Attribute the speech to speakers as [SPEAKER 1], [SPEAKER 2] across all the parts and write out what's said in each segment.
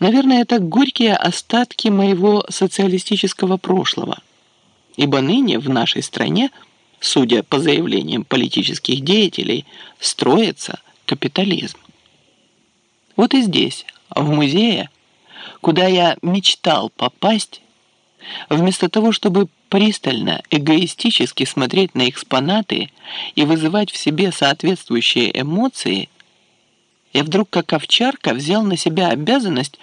[SPEAKER 1] Наверное, это горькие остатки моего социалистического прошлого, ибо ныне в нашей стране, судя по заявлениям политических деятелей, строится капитализм. Вот и здесь, в музее, куда я мечтал попасть, вместо того, чтобы пристально, эгоистически смотреть на экспонаты и вызывать в себе соответствующие эмоции, я вдруг как овчарка взял на себя обязанность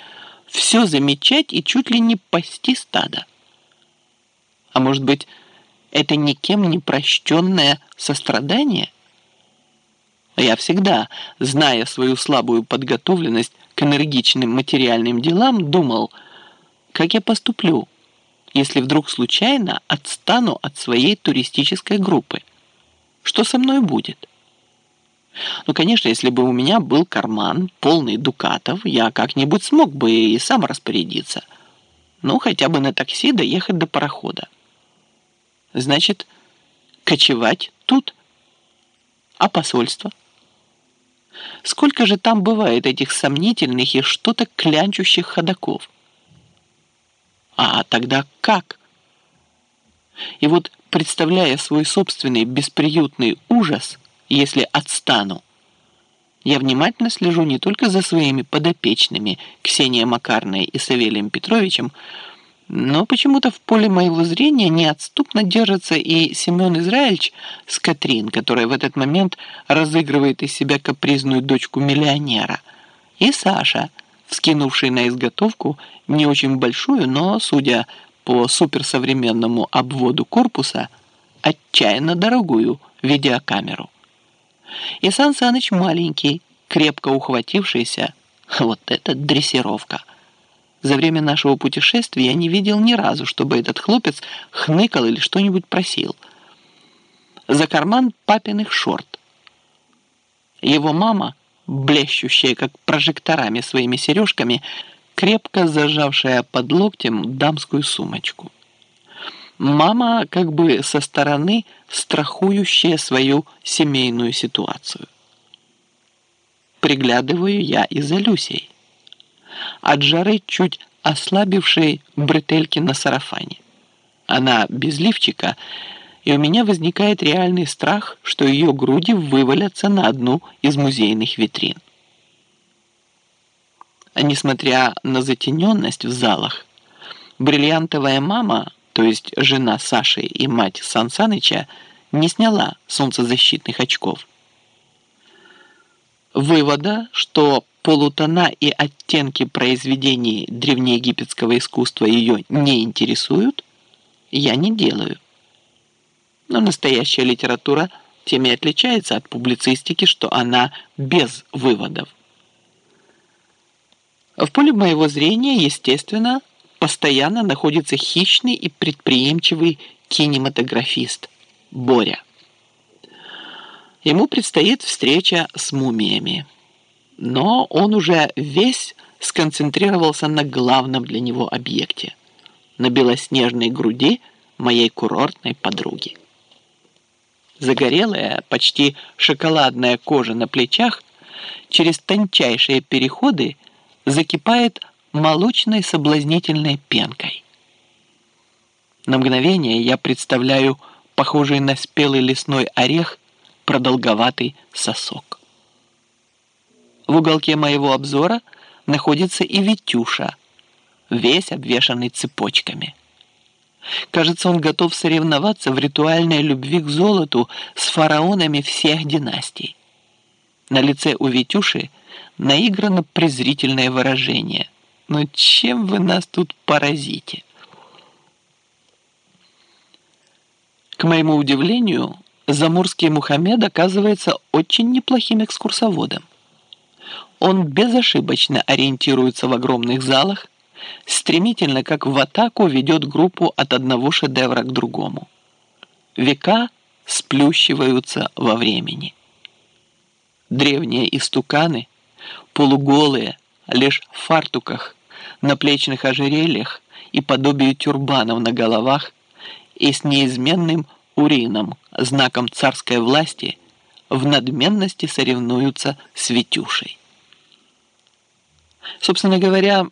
[SPEAKER 1] все замечать и чуть ли не пасти стадо. А может быть, это никем не прощенное сострадание? Я всегда, зная свою слабую подготовленность к энергичным материальным делам, думал, как я поступлю, если вдруг случайно отстану от своей туристической группы. Что со мной будет? Ну, конечно, если бы у меня был карман, полный дукатов, я как-нибудь смог бы и сам распорядиться. Ну, хотя бы на такси доехать до парохода. Значит, кочевать тут. А посольство? Сколько же там бывает этих сомнительных и что-то клянчущих ходаков? А тогда как? И вот, представляя свой собственный бесприютный ужас, если отстану, я внимательно слежу не только за своими подопечными Ксенией Макарной и Савелием Петровичем, но почему-то в поле моего зрения неотступно держится и Семен Израильевич с Катрин, которая в этот момент разыгрывает из себя капризную дочку миллионера, и Саша, вскинувший на изготовку не очень большую, но, судя по суперсовременному обводу корпуса, отчаянно дорогую видеокамеру. И Сан Саныч маленький, крепко ухватившийся, вот это дрессировка. За время нашего путешествия я не видел ни разу, чтобы этот хлопец хныкал или что-нибудь просил. За карман папиных шорт. Его мама, блещущая как прожекторами своими сережками, крепко зажавшая под локтем дамскую сумочку. Мама как бы со стороны страхующая свою семейную ситуацию. Приглядываю я и за Люсей. От жары чуть ослабившей бретельки на сарафане. Она без лифчика, и у меня возникает реальный страх, что ее груди вывалятся на одну из музейных витрин. Несмотря на затененность в залах, бриллиантовая мама, то есть жена Саши и мать Сан Саныча, не сняла солнцезащитных очков. Вывода, что полутона и оттенки произведений древнеегипетского искусства ее не интересуют, я не делаю. Но настоящая литература тем и отличается от публицистики, что она без выводов. В поле моего зрения, естественно, постоянно находится хищный и предприимчивый кинематографист Боря. Ему предстоит встреча с мумиями. Но он уже весь сконцентрировался на главном для него объекте – на белоснежной груди моей курортной подруги. Загорелая, почти шоколадная кожа на плечах через тончайшие переходы – закипает молочной соблазнительной пенкой. На мгновение я представляю похожий на спелый лесной орех продолговатый сосок. В уголке моего обзора находится и Витюша, весь обвешанный цепочками. Кажется, он готов соревноваться в ритуальной любви к золоту с фараонами всех династий. На лице у Витюши – наигранно презрительное выражение. «Но чем вы нас тут поразите?» К моему удивлению, Замурский Мухаммед оказывается очень неплохим экскурсоводом. Он безошибочно ориентируется в огромных залах, стремительно, как в атаку, ведет группу от одного шедевра к другому. Века сплющиваются во времени. Древние истуканы полуголые, лишь в фартуках, на плечных ожерельях и подобию тюрбанов на головах и с неизменным урином, знаком царской власти, в надменности соревнуются с Витюшей. Собственно говоря,